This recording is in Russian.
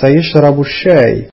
Саеш Рабушай.